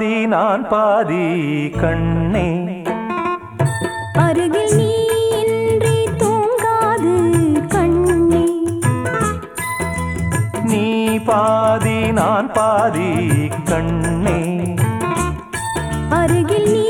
பாதி நான் பாதி கண்ணே. அருகில் நீ இன்றி தூங்காது கண்ணே. நீ பாதி நான் பாதி கண்ணே. அருகில் நீ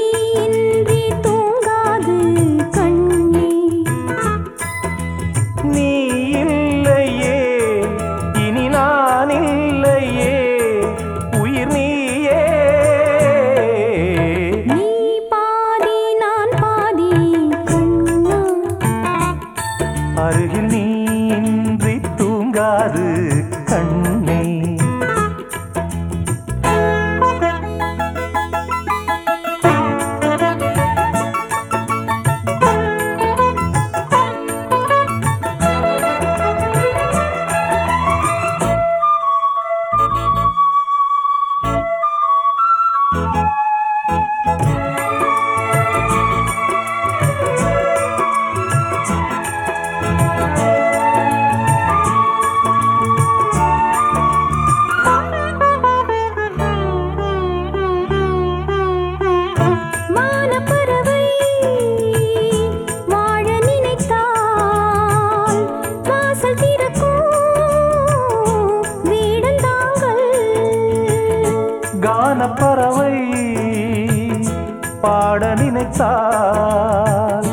பாட நினைத்தால்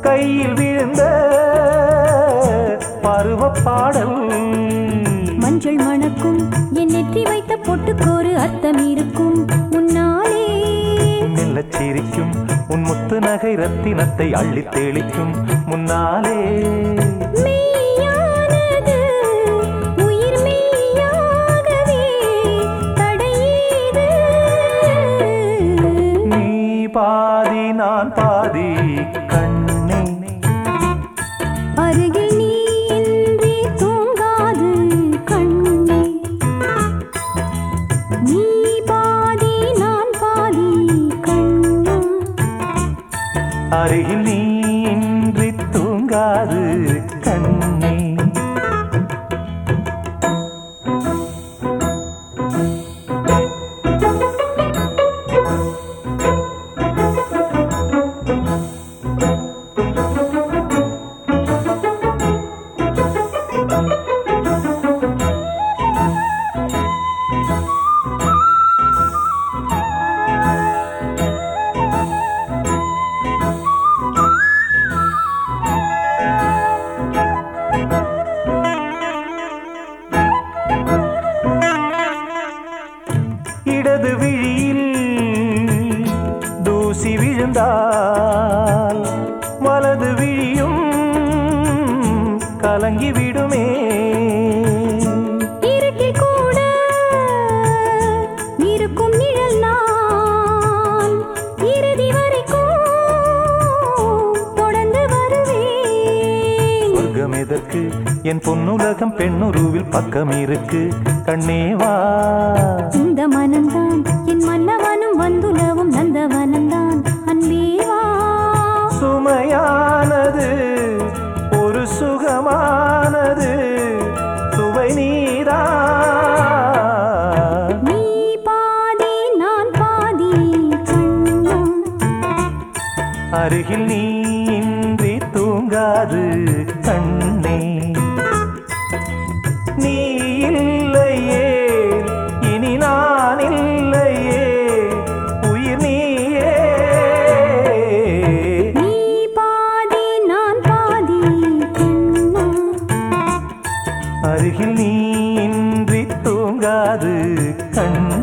கையில் விழுந்த பருவ பாடல். மஞ்சள் மணக்கும் என் நெற்றி வைத்த பொட்டுக்கோரு அர்த்தம் இருக்கும். முன்னாலே மெல்லச் சிரிக்கும் உன் முத்து நகை ரத்தினத்தை அள்ளித் தெளிக்கும். முன்னாலே அருகில் நீ இறுதி வரைக்கும் தொடர்ந்து வருவேன். சொர்க்கம் எதற்கு? என் பொன்னுலகம் பெண்ணுருவில் பக்கம் இருக்கு. கண்ணேவா இந்த மனம்தான் என் மன்னவனும் வந்துலவும் நந்தவனம்தான் அருகில் நீ இன்றி தூங்காது கண்ணே. நீ இல்லையே இனி நான் இல்லையே உயிர் நீயே. நீ பாதி நான் பாதி அருகில் நீ இன்றி தூங்காது கண்ணே